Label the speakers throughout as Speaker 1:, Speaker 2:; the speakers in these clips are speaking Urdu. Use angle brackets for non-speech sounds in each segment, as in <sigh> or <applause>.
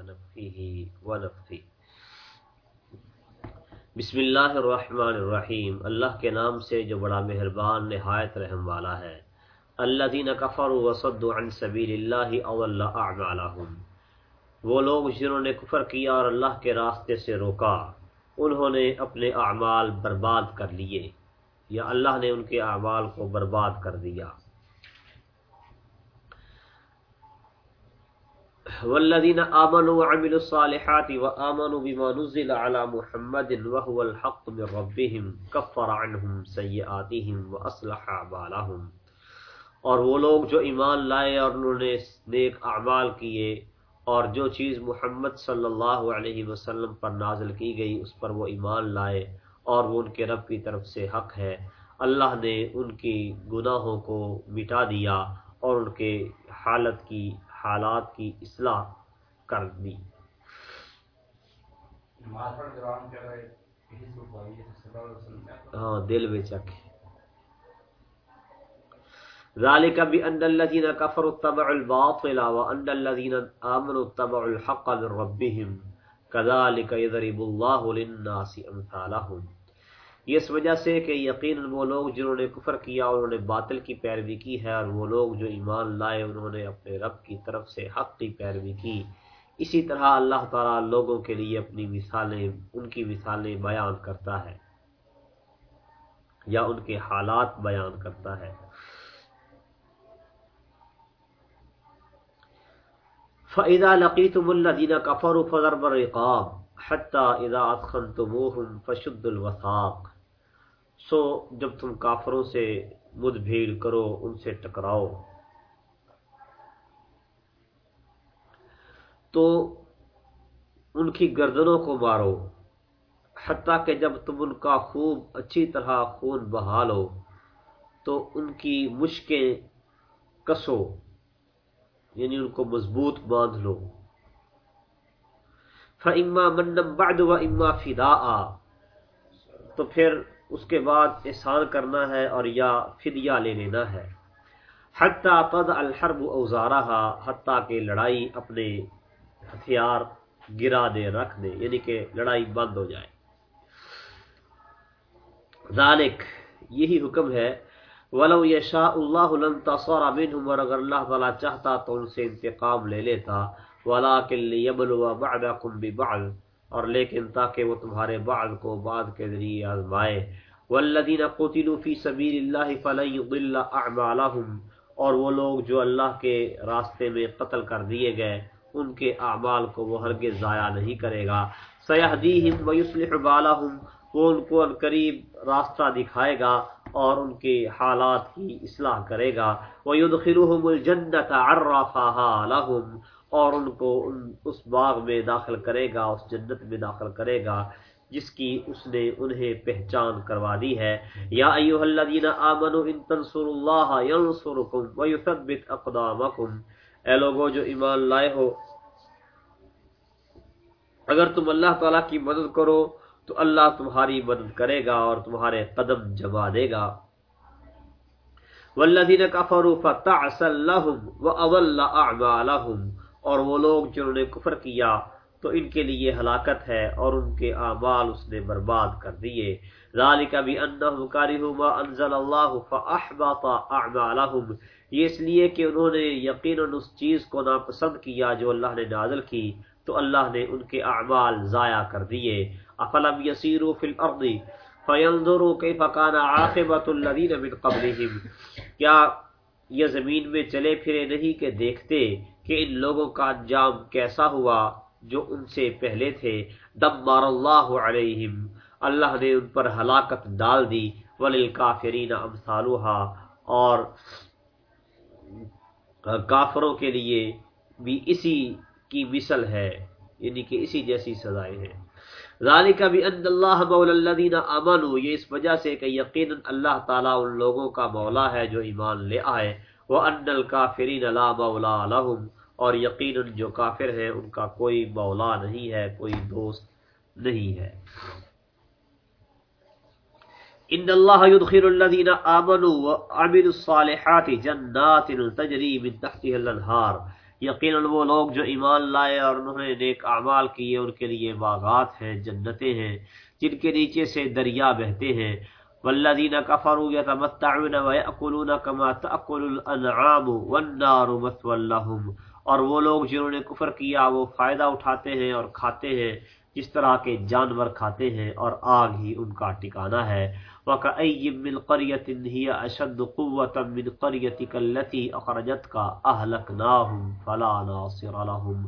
Speaker 1: ونفخه ونفثه. بسم اللہ الرحمن الرحیم. اللہ کے نام سے جو بڑا مہربان، نہایت رحم والا ہے. اللہ دین کفر وسد عن سبیل اللہ اول اعمالهم وہ لوگ جنہوں نے کفر کیا اور اللہ کے راستے سے روکا، انہوں نے اپنے اعمال برباد کر لیے یا اللہ نے ان کے اعمال کو برباد کر دیا۔ والذین آمنوا وعملوا الصالحات وآمنوا بما نزل على محمد وهو الحق من ربهم كفر عنهم سیئاتهم واصلح اعمالهم اور وہ لوگ جو ایمان لائے اور انہوں نے نیک اعمال کیے، اور جو چیز محمد صلی اللہ علیہ وسلم پر نازل کی گئی، اس پر وہ ایمان لائے، اور وہ ان کے رب کی طرف سے حق ہے۔ اللہ نے ان کی گناہوں کو مٹا دیا اور ان کے حالت کی حالات کی اصلاح کر دی۔ ہاں دل میں بأن الذين كفروا اتبعوا الباطل وأن الذين آمنوا اتبعوا الحق من ربهم كذلك يضرب الله للناس أمثالهم یہ اس وجہ سے کہ یقیناً وہ لوگ جنہوں نے کفر کیا انہوں نے باطل کی پیروی کی ہے اور وہ لوگ جو ایمان لائے انہوں نے اپنے رب کی طرف سے حق کی پیروی کی۔ اسی طرح اللہ تعالیٰ لوگوں کے لیے اپنی مثالیں، ان کی مثالیں بیان کرتا ہے یا ان کے حالات بیان کرتا ہے۔ فَإِذَا لَقِيتُمُ الَّذِينَ كَفَرُوا فَضَرْبَ الرِّقَابِ۔ حَتَّى إِذَا أَدْخَلْتُمُوهُمْ فَشُدُّ الْوَثَاقِ۔ سو جب تم کافروں سے مد بھیڑ کرو، ان سے ٹکراؤ۔ تو ان کی گردنوں کو مارو، حتیٰ کہ جب تم ان کا خوب اچھی طرح خون بہا لو، تو ان کی مشکیں کسو یعنی ان کو مضبوط باندھ لو۔ فَإِمَّا مَنَّمْ بَعْدُ وَإِمَّا فِدَاءً۔ تو پھر اس کے بعد احسان کرنا ہے اور یا فدیہ لے لینا ہے۔ حتیٰ تد الحرب اوزارہ حتیٰ کہ لڑائی اپنے ہتھیار گرا دے، رکھ دے یعنی کہ لڑائی بند ہو جائے۔ ذالک، یہی حکم ہے۔ ولو یشاء اللہ لن تصور منهم، اور اگر اللہ تعالی چاہتا تو ان سے انتقام لے لیتا۔ ولکن لیبلو بعضکم ببعض، اور لیکن تاکہ وہ تمہارے بعض کو بعض کے ذریعے آزمائے۔ والذین قتلوا فی سبیل اللہ فلن يضل اعمالهم اور وہ لوگ جو اللہ کے راستے میں قتل کر دیے گئے، ان کے اعمال کو وہ ہرگز ضائع نہیں کرے گا۔ سیہدیہم ویصلح بالہم وہ ان کو ان قریب راستہ دکھائے گا اور ان کے حالات کی اصلاح کرے گا۔ وَيُدْخِلُهُمُ الْجَنَّةَ عَرَّفَهَا لَهُمْ اور ان کو اس باغ میں داخل کرے گا، اس جنت میں داخل کرے گا، جس کی اس نے انہیں پہچان کروا دی ہے۔ یا ایوہ الذین آمنوا ان تنصروا اللہ ینصرکم ویثبت اقدامکم۔ اے لوگو، جو ایمان لائے ہو، اگر تم اللہ تعالیٰ کی مدد کرو، تو اللہ تمہاری مدد کرے گا اور تمہارے قدم جما دے گا۔ والذین کفروا فتعسل لهم واضل اعمالهم۔ اور وہ لوگ جنہوں نے کفر کیا، تو ان کے لیے ہلاکت ہے اور ان کے اعمال اس نے برباد کر دیے۔ ذالک بانہم کارہوا ما انزل اللہ فاحبط اعمالهم یہ اس لیے کہ انہوں نے یقینا اس چیز کو ناپسند کیا جو اللہ نے نازل کی، تو اللہ نے ان کے اعمال ضائع کر دیے۔ افلم یسیروا فی الارض فینظروا کیف کان عاقبۃ الذین من قبلہم۔ کیا یہ زمین میں چلے پھرے نہیں کہ دیکھتے؟ کہ ان لوگوں کا انجام کیسا ہوا جو ان سے پہلے تھے؟ دمار اللہ علیہم، اللہ نے ان پر ہلاکت ڈال دی، وللکافرین امثالها اور کافروں کے لیے بھی اسی کی مثل ہے یعنی کہ اسی جیسی سزائیں ہیں۔ ذالک بان اللہ مولا الذین آمنوا، یہ اس وجہ سے کہ یقینا اللہ تعالی ان لوگوں کا مولا ہے جو ایمان لے آئے۔ وان الکافرین لا مولا لهم اور یقینا جو کافر ہیں، ان کا کوئی مولا نہیں ہے، کوئی دوست نہیں ہے۔ ان اللہ يدخل الذين امنوا وعملوا الصالحات جنات تجري من تحتها الانهار یقیناً وہ لوگ جو ایمان لائے اور انہوں نے نیک اعمال کیے، ان کے لیے باغات ہیں، جنتیں ہیں، جن کے نیچے سے دریا بہتے ہیں۔ والذین کفروا یتمتعون ویأکلون کما تأکل الانعام والنار مثوى لهم۔ اور وہ لوگ جنہوں نے کفر کیا، وہ فائدہ اٹھاتے ہیں اور کھاتے ہیں، جس طرح کے جانور کھاتے ہیں اور آگ ہی ان کا ٹکانہ ہے۔ وَكَأَيِّم مِّن قَرْيَةٍ هِيَ أَشَدُّ قُوَّةً مِّن قَرْيَتِكَ الَّتِي أَخْرَجَتْكَ أَهْلَكْنَاهُمْ فَلَا نَاصِرَ لَهُمْ۔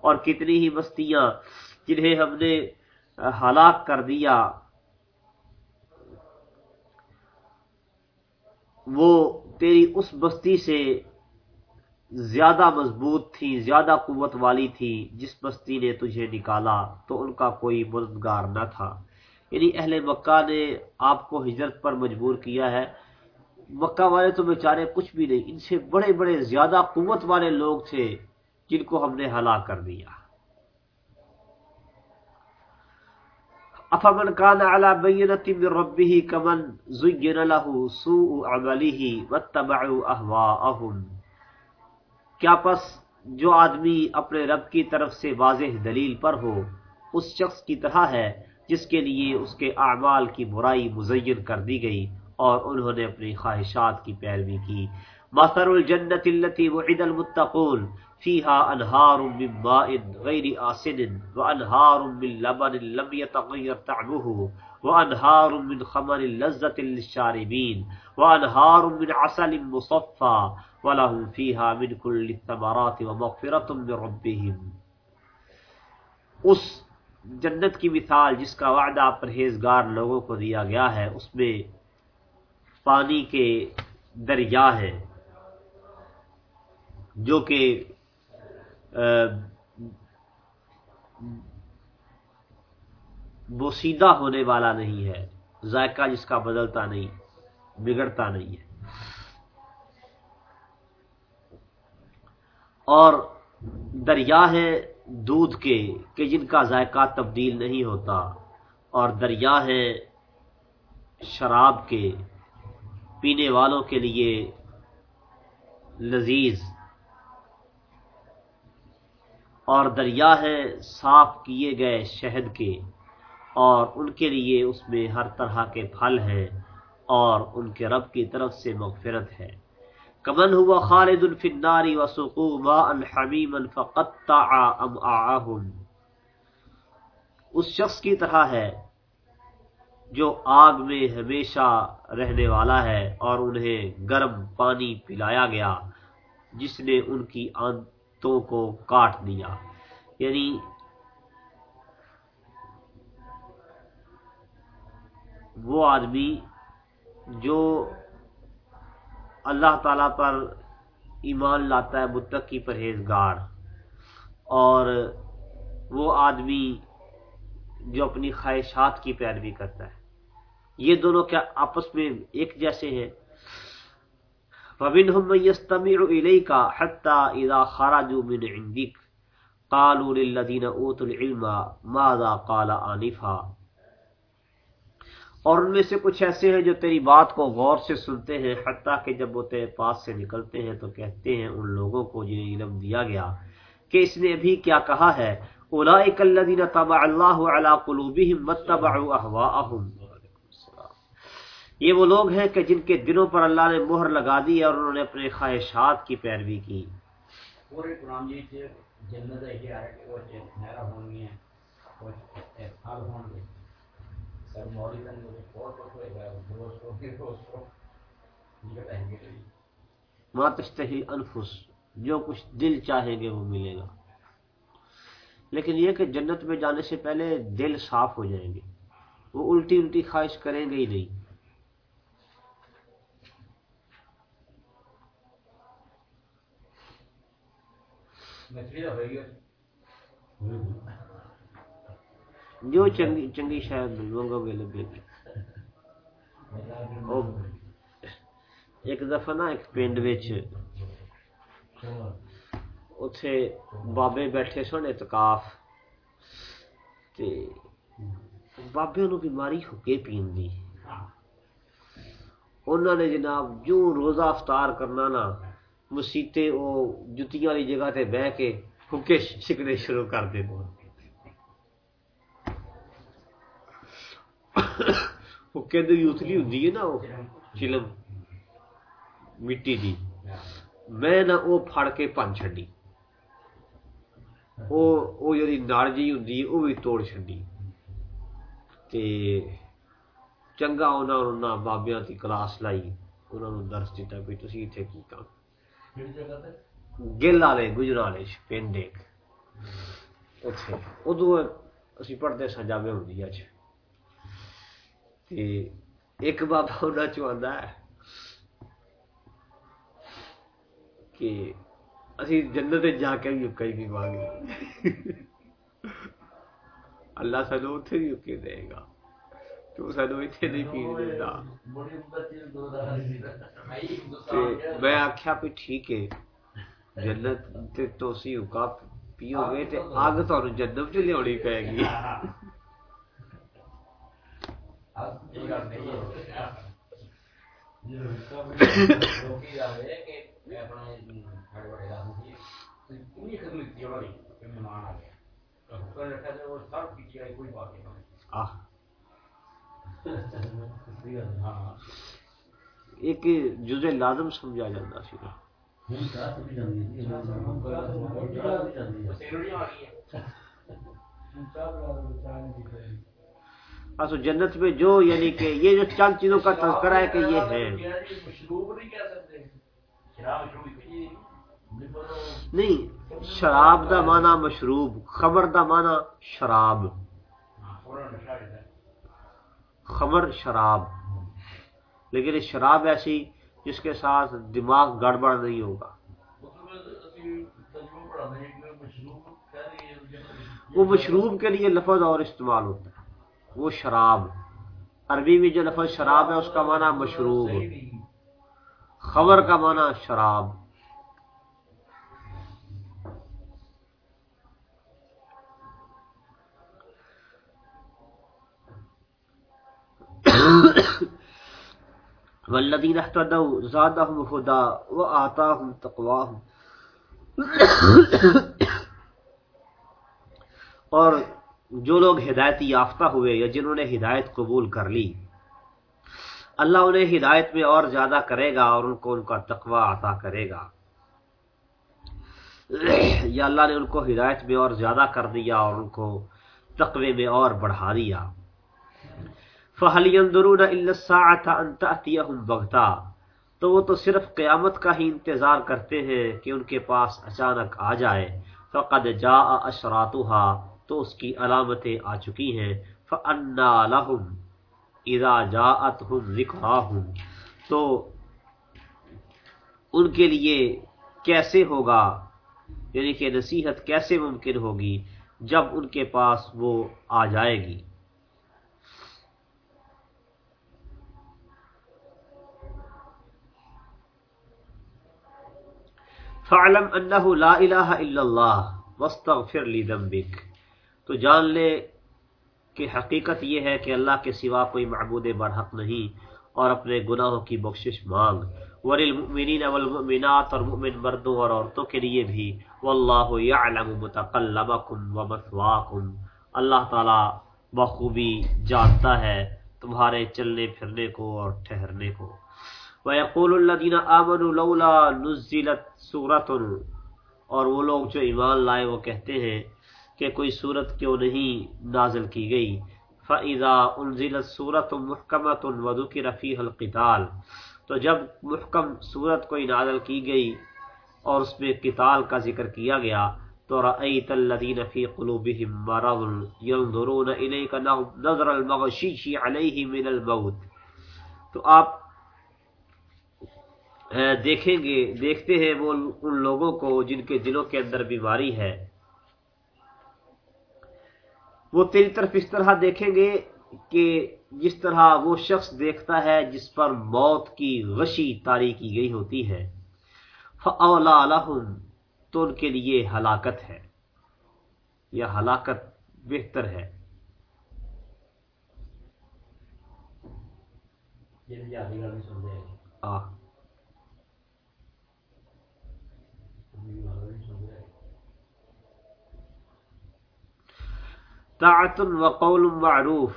Speaker 1: اور کتنی ہی بستیاں جنہیں ہم نے ہلاک کر دیا، وہ تیری اس بستی سے زیادہ مضبوط تھی، زیادہ قوت والی تھی، جس بستی نے تجھے نکالا تو ان کا کوئی مددگار نہ تھا۔ یعنی اہل مکہ نے آپ کو ہجرت پر مجبور کیا ہے۔ مکہ والے تو بیچارے کچھ بھی نہیں، ان سے بڑے بڑے زیادہ قوت والے لوگ تھے جن کو ہم نے ہلاک کر دیا۔ افمن کان علی بینت من ربه کمن زین له سوء عمله واتبعوا اهواءهم کیا پس جو آدمی اپنے رب کی طرف سے واضح دلیل پر ہو، اس شخص کی طرح ہے جس کے لیے اس کے اعمال کی برائی مزین کر دی گئی اور انہوں نے اپنی خواہشات کی پیروی کی۔ مثر الجنت التي وعد المتقون فيها انهار من ماء غير آسن وانهار من لبن لم يتغير طعمه وانهار من خمر لذة للشاربين وانهار من عسل مصفى وَلَهُمْ فِيهَا مِنْ كُلِّ الثَّمَرَاتِ وَمَغْفِرَةٌ مِّن رَبِّهِمْ. اس جنت کی مثال جس کا وعدہ پرہیزگار لوگوں کو دیا گیا ہے، اس میں پانی کے دریا ہیں، جو کہ بوسیدہ ہونے والا نہیں ہے، ذائقہ جس کا بدلتا نہیں، بگڑتا نہیں ہے۔ اور دریا ہیں دودھ کے کہ جن کا ذائقہ تبدیل نہیں ہوتا اور دریا ہیں شراب کے پینے والوں کے لیے لذیذ اور دریا ہیں صاف کیے گئے شہد کے اور ان کے لیے اس میں ہر طرح کے پھل ہیں اور ان کے رب کی طرف سے مغفرت ہے۔ کمن ہوا خالد الفناری وسقو ماء حمیما فقطع امعاءهم اس شخص کی طرح ہے جو آگ میں ہمیشہ رہنے والا ہے اور انہیں گرم پانی پلایا گیا، جس نے ان کی آنتوں کو کاٹ دیا۔ یعنی وہ آدمی جو اللہ تعالیٰ پر ایمان لاتا ہے، متقی پرہیزگار۔ اور وہ آدمی جو اپنی خواہشات کی پیروی کرتا ہے۔ یہ دونوں کیا آپس میں ایک جیسے ہیں؟ وَمِنْهُمْ مَنْ يَسْتَمِعُ إِلَيْكَ حَتَّى إِذَا خَرَجُوا مِنْ عِنْدِكَ قَالُوا لِلَّذِينَ أُوتُوا الْعِلْمَ مَاذَا قَالَ آنِفًا اور ان میں سے کچھ ایسے ہیں جو تیری بات کو غور سے سنتے ہیں، حتیٰ کہ جب وہ تیرے پاس سے نکلتے ہیں تو کہتے ہیں ان لوگوں کو جنہیں علم دیا گیا کہ اس نے ابھی کیا کہا ہے۔ اولئک الذین طبع اللہ علی قلوبہم واتبعوا اهواءهم یہ وہ لوگ ہیں کہ جن کے دلوں پر اللہ نے مہر لگا دی اور انہوں نے اپنے خواہشات کی پیروی کی۔ پورے قرآن جی سے جنت ہے کہ وہ ماتشتہی انفس جو کچھ دل چاہیں گے وہ ملے گا لیکن یہ کہ جنت میں جانے سے پہلے دل صاف ہو جائیں گے وہ الٹی الٹی خواہش کریں گے ہی نہیں جو چنگی چنگی شاید ملوں گا ویلے بیٹی ایک دفعہ نا ایک پنڈ اتے بابے بیٹھے سن اتکاف بابے نو بیماری ہو کے پین دی انہوں نے جناب جو روزہ افطار کرنا نا مسیتے وہ جتیاں والی جگہ تے بہ کے حکے شکنے شروع کر دے حکے دی یوتلی ہوندی ہے نا وہ چلم مٹی دی میں نہ وہ پھڑ کے پن چھڈی وہ وہ جڑی نڑ جی ہوندی وہ بھی توڑ چھڈی تے چنگا انہاں نہ بابیاں دی کلاس لائی انہاں نوں درس دیتا بھی تسی ایتھے کی کام گل والے گجر والے پنڈ ایک اتنے ادو اسی پڑھتے سا جامع ہوں اچ ایک بابا انہوں چاہتا ہے کہ اسی جنت جا کے بھی اکا ہی نہیں مانگے اللہ سانو اتنے بھی اکے دے گا۔ میں آخیا بھی ٹھیک ہے، جنت تو سی کا پیو گے تے اگ تو جنم چ لیاونی پے گی۔ ایک جزے لازم سمجھا جاتا سی اصل جنت میں جو یعنی کہ یہ جو چند چیزوں کا تذکرہ ہے کہ یہ ہے نہیں شراب دا مانا مشروب خمر دا مانا شراب۔ خمر شراب۔ لیکن شراب ایسی جس کے ساتھ دماغ گڑبڑ نہیں ہوگا۔ وہ مشروب کے لیے لفظ اور استعمال ہوتا ہے۔ وہ شراب۔ عربی میں جو لفظ شراب ہے، اس کا معنی مشروب۔ خبر کا معنی شراب۔ والذین احتدوا زادهم هدى وآتاهم تقواهم۔ اور جو لوگ ہدایت یافتہ ہوئے یا جنہوں نے ہدایت قبول کر لی، اللہ انہیں ہدایت میں اور زیادہ کرے گا اور ان کو ان کا تقوی عطا کرے گا۔ یا اللہ نے ان کو ہدایت میں اور زیادہ کر دیا اور ان کو تقوی میں اور بڑھا دیا۔ فہل ينظرون الا تو وہ تو صرف قیامت کا ہی انتظار کرتے ہیں کہ ان کے پاس اچانک آ جائے۔ فقد جاء اشراتها تو اس کی علامتیں آ چکی ہیں۔ فانا لهم اذا جاءتهم ذکراهم تو ان کے لیے کیسے ہوگا؟ یعنی کہ نصیحت کیسے ممکن ہوگی جب ان کے پاس وہ آ جائے گی؟ فعلم انه لا الہ الا اللہ واستغفر لذنبک تو جان لے کہ حقیقت یہ ہے کہ اللہ کے سوا کوئی معبود برحق نہیں اور اپنے گناہوں کی بخشش مانگ۔ وللمؤمنین والمؤمنات اور مؤمن مردوں اور عورتوں کے لیے بھی واللہ یعلم متقلبکم ومثواکم اللہ تعالی بخوبی جانتا ہے تمہارے چلنے پھرنے کو اور ٹھہرنے کو۔ وَيَقُولُ الَّذِينَ آمَنُوا لَوْلَا نُزِّلَتْ سُورَةٌ اور وہ لوگ جو ایمان لائے وہ کہتے ہیں کہ کوئی صورت کیوں نہیں نازل کی گئی۔ فَإِذَا أُنزِلَتْ سُورَةٌ مُحْكَمَةٌ وَذُكِرَ فِيهَا الْقِتَالِ۔ تو جب محکم صورت کوئی نازل کی گئی اور اس میں قتال کا ذکر کیا گیا، تو رأيت الذين في قلوبهم مرض ينظرون إليك نظر المغشيش عليه من الموت۔ تو آپ دیکھیں گے، دیکھتے ہیں وہ ان لوگوں کو جن کے دلوں کے اندر بیماری ہے۔ وہ تیری طرف اس طرح دیکھیں گے کہ جس طرح وہ شخص دیکھتا ہے جس پر موت کی غشی تاری کی گئی ہوتی ہے۔ فولا تو ان کے لیے ہلاکت ہے۔ یا ہلاکت بہتر ہے۔ آ طاعت و قول معروف۔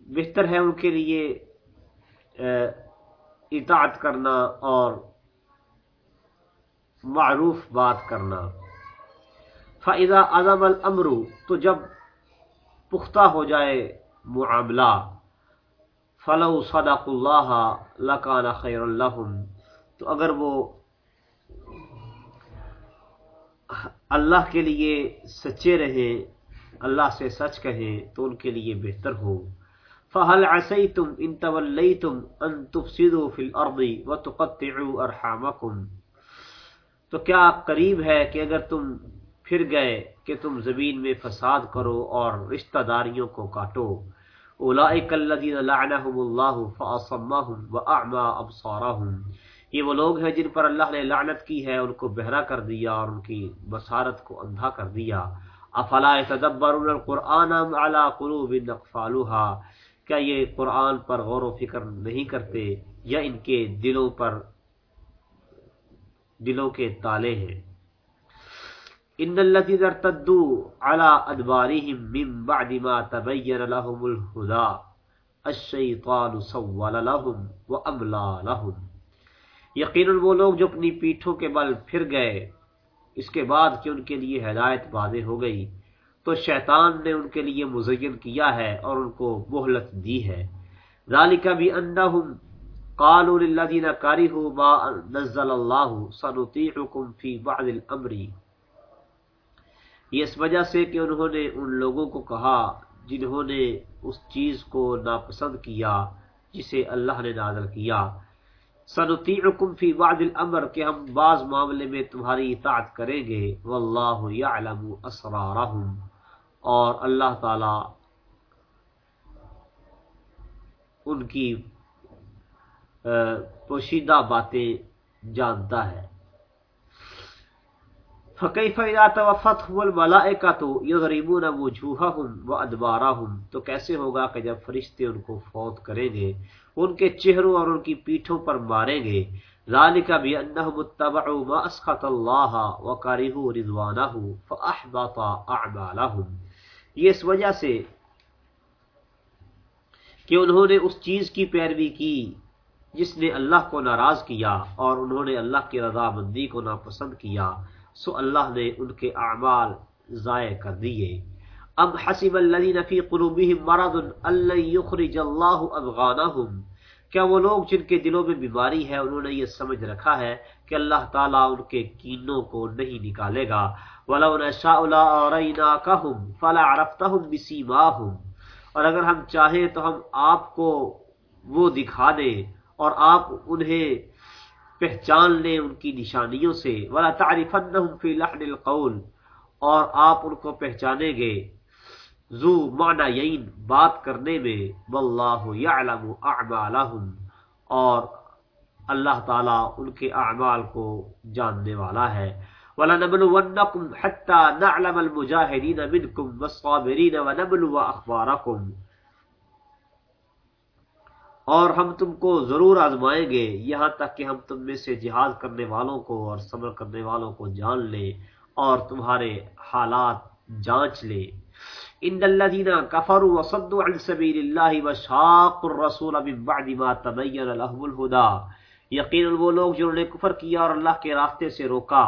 Speaker 1: بہتر ہے ان کے لیے اطاعت کرنا اور معروف بات کرنا۔ فائدہ اعظم الامرو تو جب پختہ ہو جائے معاملہ، فلو صدق اللہ لکان خیر الحم تو اگر وہ اللہ کے لیے سچے رہیں اللہ سے سچ کہیں تو ان کے لیے بہتر ہو۔ فہل عسی تم ان طول تم ان تفسدوا فی الارض وتقطعوا ارحامکم تو کیا قریب ہے کہ اگر تم پھر گئے کہ تم زمین میں فساد کرو اور رشتہ داریوں کو کاٹو۔ اولئک الذین لعنهم اللہ فاصمهم واعمى ابصارهم یہ وہ لوگ ہیں جن پر اللہ نے لعنت کی ہے، ان کو بہرا کر دیا اور ان کی بصارت کو اندھا کر دیا۔ افلا يتدبرون القرآن على قلوب اقفالها کیا یہ قرآن پر غور و فکر نہیں کرتے یا ان کے دلوں پر دلوں کے تالے ہیں؟ ان الذين ارتدوا على ادبارهم من بعد ما تبين لهم الهدى الشيطان سول لهم واملى لهم۔ یقیناً وہ لوگ جو اپنی پیٹھوں کے بل پھر گئے اس کے بعد کہ ان کے لیے ہدایت واضح ہو گئی، تو شیطان نے ان کے لیے مزین کیا ہے اور ان کو مہلت دی ہے۔ ذالک بھی انہم قالوا للذین کارہوا ما نزل اللہ سنطیعکم فی بعض الامر۔ یہ اس وجہ سے کہ انہوں نے ان لوگوں کو کہا جنہوں نے اس چیز کو ناپسند کیا جسے اللہ نے نازل کیا۔ سنطیعکم فی بعض الامر، کہ ہم بعض معاملے میں تمہاری اطاعت کریں گے، واللہ یعلم اسرارہم۔ اور اللہ تعالی ان کی پوشیدہ باتیں جانتا ہے۔ فکیف اذا توفتهم الملائکۃ یضربون وجوہہم وادبارہم تو کیسے ہوگا کہ جب فرشتے ان کو فوت کریں گے، ان کے چہروں اور ان کی پیٹھوں پر ماریں گے۔ ذالک بانہم اتبعوا ما اسخط اللہ وکرہوا رضوانہ فاحبط اعمالهم یہ اس وجہ سے کہ انہوں نے اس چیز کی پیروی کی جس نے اللہ کو ناراض کیا اور انہوں نے اللہ کی رضا مندی کو ناپسند کیا۔ سو اللہ نے ان کے اعمال ضائع کر دیے۔ اب حسب الذین فی قلوبہم مرض اللہ یخرج اللہ افغانہم۔ کیا وہ لوگ جن کے دلوں میں بیماری ہے، انہوں نے یہ سمجھ رکھا ہے کہ اللہ تعالیٰ ان کے کینوں کو نہیں نکالے گا۔ وَلَوْ نَشَاءُ لَأَرَيْنَاكَهُمْ فَلَا بِسِيمَاهُمْ۔ اور اگر ہم چاہیں تو ہم آپ کو وہ دکھا دیں اور آپ انہیں پہچان لیں ان کی نشانیوں سے۔ وَلَا تَعْرِفَنَّهُمْ فِي لَحْنِ الْقَوْلِ۔ اور آپ ان کو پہچانیں گے۔ ذو معنی یین، بات کرنے میں۔ واللہ یعلم اعمالہم اور اللہ تعالیٰ ان کے اعمال کو جاننے والا ہے۔ وَلَنَبْلُوَنَّكُمْ حَتَّى نَعْلَمَ الْمُجَاهِدِينَ مِنْكُمْ وَالصَّابِرِينَ وَنَبْلُوَ أَخْبَارَكُمْ۔ اور ہم تم کو ضرور آزمائیں گے، یہاں تک کہ ہم تم میں سے جہاد کرنے والوں کو اور صبر کرنے والوں کو جان لیں اور تمہارے حالات جانچ لیں۔ ان الذين كفروا وصدوا عن سبيل الله وشاقوا الرسول من بعد ما تبين لهم الهدى یقینا وہ لوگ جنہوں نے کفر کیا اور اللہ کے راستے سے روکا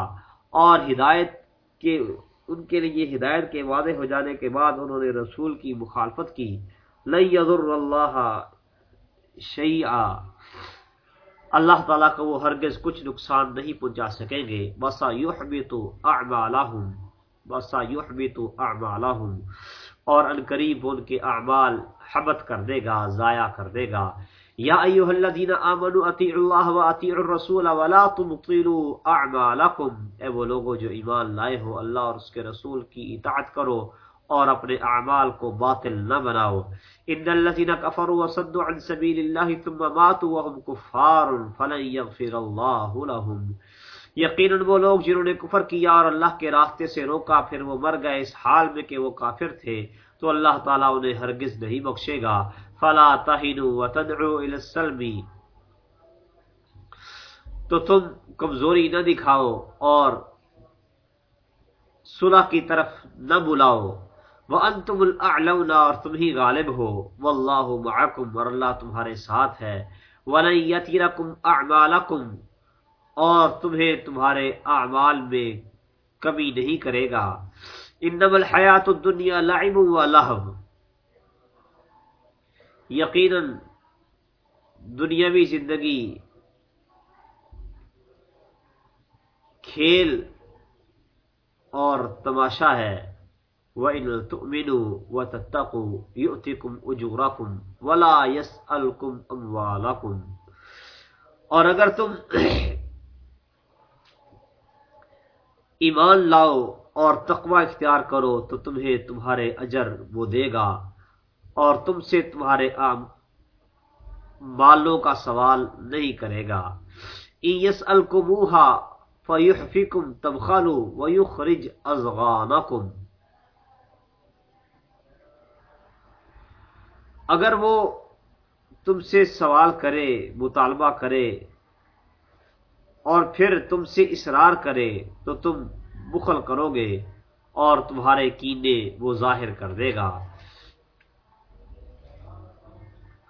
Speaker 1: اور ہدایت کے، ان کے لیے ہدایت کے واضح ہو جانے کے بعد انہوں نے رسول کی مخالفت کی۔ لن يضر اللہ شیعہ اللہ تعالیٰ کو وہ ہرگز کچھ نقصان نہیں پہنچا سکیں گے۔ بسا یحبط اعمالہم بسا یحبط اعمالہم اور ان قریب ان کے اعمال حبت کر دے گا، ضائع کر دے گا۔ یا ایوہ الذین آمنوا اطیعوا اللہ و اطیعوا الرسول ولا تبطلوا اعمالکم۔ اے وہ لوگوں جو ایمان لائے ہو، اللہ اور اس کے رسول کی اطاعت کرو۔ اور اپنے اعمال کو باطل نہ بناؤ۔ ان الذين كفروا وصدوا عن سبيل الله ثم ماتوا وهم كفار فلن يغفر الله لهم۔ یقینا وہ لوگ جنہوں نے کفر کیا اور اللہ کے راستے سے روکا، پھر وہ مر گئے اس حال میں کہ وہ کافر تھے۔ تو اللہ تعالیٰ انہیں ہرگز نہیں بخشے گا۔ فلا تہنوا وتدعوا الى السلم۔ تو تم کمزوری نہ دکھاؤ اور صلح کی طرف نہ بلاؤ۔ وَأَنْتُمُ الْأَعْلَوْنَ اور تم ہی غالب ہو۔ وَاللَّهُ مَعَكُمْ اور اللہ تمہارے ساتھ ہے۔ وَلَنْ يَتِرَكُمْ أَعْمَالَكُمْ۔ اور تمہیں تمہارے اعمال میں کمی نہیں کرے گا۔ انما الحیات الدنیا لعب و لہو یقینا دنیاوی زندگی کھیل اور تماشا ہے۔ وَإِن تُؤْمِنُوا وَتَتَّقُوا يُؤْتِكُمْ أُجُورَكُمْ وَلَا يَسْأَلْكُمْ أَمْوَالَكُمْ اور اگر تم <clears throat> ایمان لاؤ اور تقوی اختیار کرو تو تمہیں تمہارے اجر وہ دے گا اور تم سے تمہارے عام مالوں کا سوال نہیں کرے گا۔ ایس الکموہا فیحفکم تبخلو ویخرج اگر وہ تم سے سوال کرے، مطالبہ کرے اور پھر تم سے اصرار کرے، تو تم بخل کرو گے اور تمہارے کینے وہ ظاہر کر دے گا۔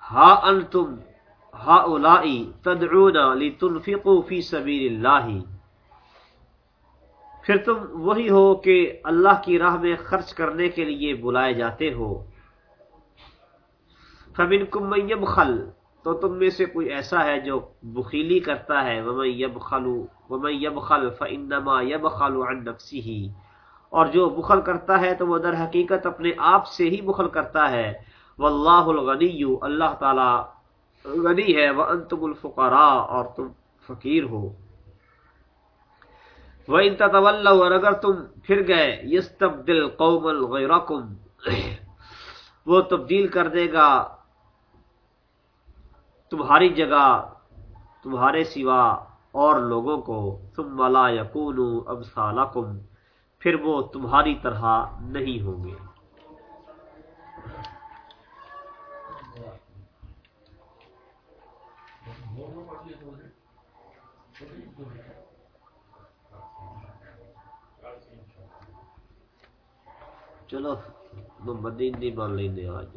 Speaker 1: ہا انتم ہا اولائی تدعون لتنفقوا فی سبیل اللہ پھر تم وہی ہو کہ اللہ کی راہ میں خرچ کرنے کے لیے بلائے جاتے ہو۔ فمنکم من یبخل تو تم میں سے کوئی ایسا ہے جو بخیلی کرتا ہے ومن یبخل ومن یبخل فانما یبخل عن نفسه اور جو بخل کرتا ہے تو وہ در حقیقت اپنے آپ سے ہی بخل کرتا ہے واللہ الغنی اللہ تعالی غنی ہے وانتم الفقراء اور تم فقیر ہو وَإِن تَتَوَلَّوْا اور اگر تم پھر گئے يَسْتَبْدِلْ قَوْمًا غَيْرَكُمْ وہ تبدیل کر دے گا تمہاری جگہ، تمہارے سوا اور لوگوں کو تم ملا یقون اب پھر وہ تمہاری طرح نہیں ہوں گے۔ چلو محمد نہیں مان لیں آج۔